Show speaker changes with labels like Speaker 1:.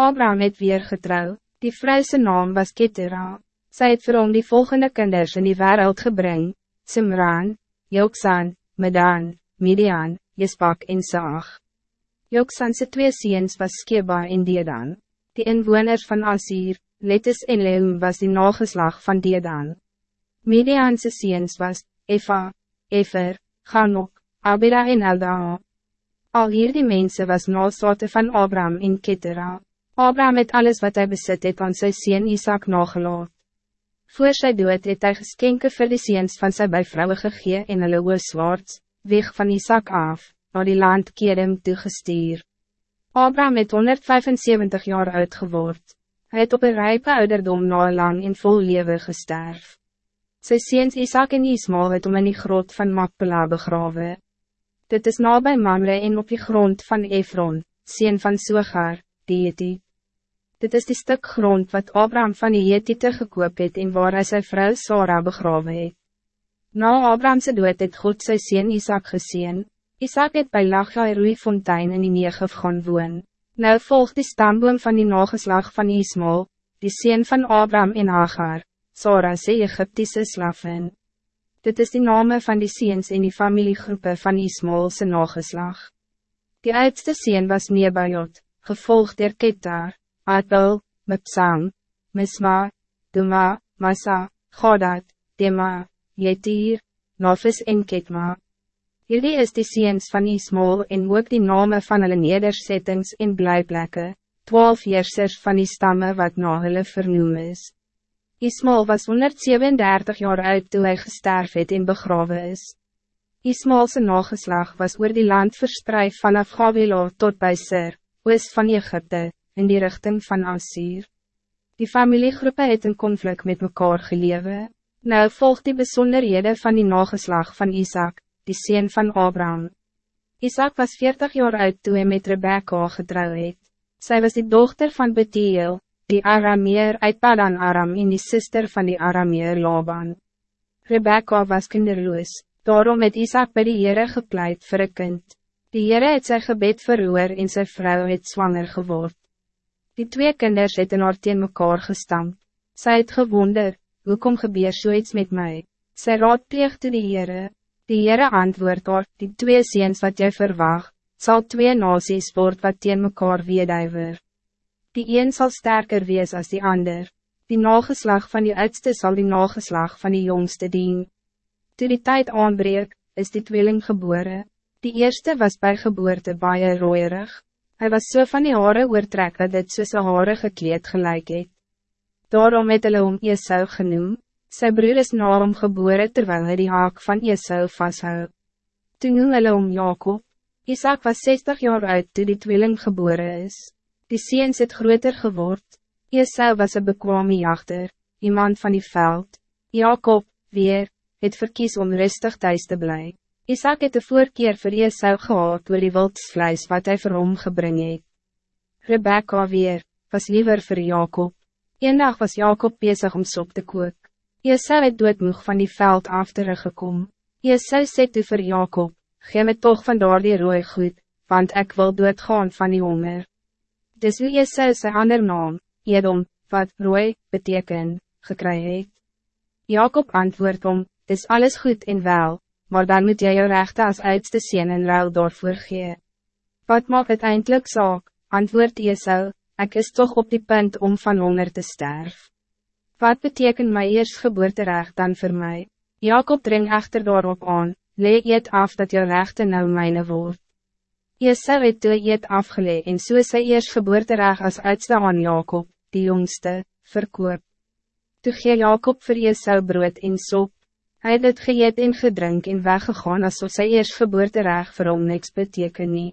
Speaker 1: Abraham het weer getrouw, die vrouwse naam was Ketera. Zij het vir hom die volgende kinders in die wereld gebring, Simran, Joksan, Medan, Midian, Jespak en Saag. Joksan se twee ziens was Skeba en Dedan. Die inwoners van Asir, Letus en Leum was die nageslag van Dedan. Midian se ziens was, Efa, Efer, Ganok, Abira en Eldaa. Al hier die mensen was nasote van Abraham in Ketera. Abraham het alles wat hij besit het aan sy sien Isaac nagelaat. Voor sy dood het hy geskenke vir die seens van sy bijvrouwe gegee en hulle ooswaarts, weg van Isaac af, naar die land Kedem toegestuur. Abraham het 175 jaar oud geword. Hij het op een rijpe ouderdom na lang en vol leven gesterf. Sy seens Isaac en Ismael het om in die grot van Makpela begrawe. Dit is nabij Mamre en op die grond van Efron, sien van Sogar, die Jeti. Dit is die stuk grond wat Abraham van die Jetite gekoop het en waar hy sy vrou Sarah begrawe het. Na Abrahamse dood het God sy sien Isaac gezien. Isaac het by Lachai Roeifontein in die Negev gaan woon. Nou volgt die stamboom van die nageslag van Ismael, die sien van Abraham en Hagar, Sarah sy Egyptische slaven. Dit is die name van die seens en die familiegroepen van Ismaelse nageslag. Die oudste seen was Nebajot, gevolgd der Ketar, Adbel, Mipsang, Misma, Duma, Massa, Godat, Dema, Jetir, Nofis en Ketma. Hierdie is die seens van Ismael en ook die name van hulle nederzettings en blijplekke, twaalf heersers van die stammen wat na hulle vernoem is. Ismael was 137 jaar oud toen hij gesterf het en begraven is. Ismaelse nageslag was oor die land verspreid vanaf Gavila tot bij Sir, oost van Egypte, in die richting van Assur. Die familiegroepen het in conflict met mekaar gelewe. Nou volgt die besonderhede van die nageslag van Isaac, die sien van Abraham. Isaac was 40 jaar oud toen hij met Rebecca getrouw het. Zij was de dochter van Bethiel, die Arameer uit Padan Aram en die sister van die Arameer Laban. Rebecca was kinderloos, daarom het Isaac by die Heere gepleit vir een kind. Die Heere het sy gebed verroer en sy vrou het zwanger geword. Die twee kinders het in haar teen mekaar gestampt. Sy het gewonder, hoekom gebeur zoiets met mij? Sy raadpleegde die Heere. Die Heere antwoord haar, die twee ziens wat jy verwacht, zal twee nasies word wat teen mekaar weeduiver. Die een zal sterker wees als die ander. Die nageslag van die oudste zal die nageslag van die jongste dien. Toe die tijd aanbreek, is die tweeling geboren. Die eerste was bij geboorte baie rooierig. Hij was zo so van die hare oortrek dat dit soos een hare gekleed gelijk het. Daarom het hulle om Esau genoem. Sy broer is na hom gebore terwijl hij die haak van Esau vasthou. Toen noem hulle om Jacob. Isaac was 60 jaar oud toen die tweeling geboren is. Die seens het groter geword. Esau was een bekwame jachter, iemand van die veld. Jacob, weer, het verkies om rustig thuis te blijven. Isaac het de voorkeer vir Esau gehad oor die wildsvleis wat hij vir hom gebring het. Rebecca weer, was liever voor Jacob. Eendag was Jacob bezig om sop te kook. Esau het doodmoeg van die veld af teruggekom. Esau sê toe vir Jacob, gee me toch van daar die rooi goed, want ik wil doodgaan van die honger. Dis hoe Jesu sy ander naam, Edom, wat rooi, beteken, gekry het. Jacob antwoord om, dis alles goed en wel, maar dan moet jy jou rechte als oudste sien en ruil daarvoor gee. Wat maak het eindelijk saak, antwoord Jesu, ik is toch op die punt om van honger te sterven. Wat betekent my eers geboorterecht dan voor mij? Jacob dring echter daarop aan, lee het af dat jou rechte nou mijne wordt. Esau het toe eet afgelee en so sy eers geboortereg as uitste aan Jacob, die jongste, verkoop. Toe gee Jacob vir Esau brood en sop. Hij het het geëet en gedrink en weggegaan asof sy eers geboortereg vir hom niks beteken nie.